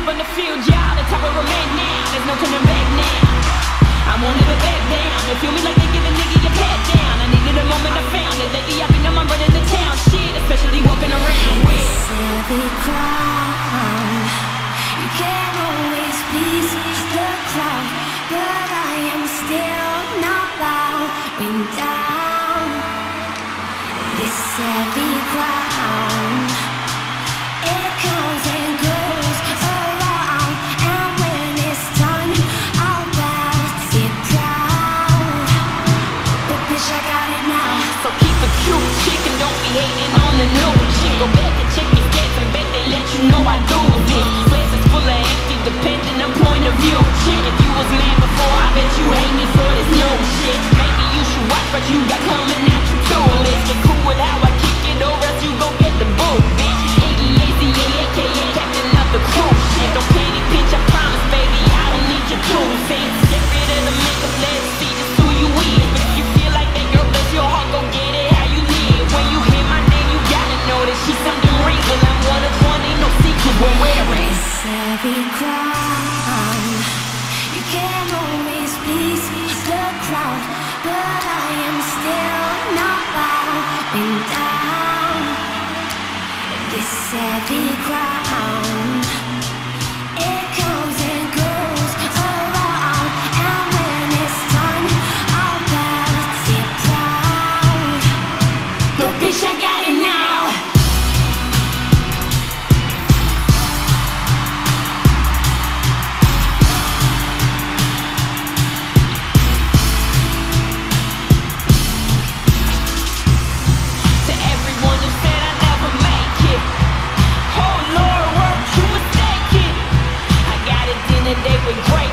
up on the field, y'all. The type of remain now. There's no turning back now. I won't ever back down. They feel me like they give a nigga your pat down. I needed a moment, I found it. Lately I've been on my run in the town. Shit, especially walking around with. Silly crown. You can't always please the crowd, but I am still not bowing down. This heavy be crowned. You can always but I am still not bowing down. This heavy and they were great.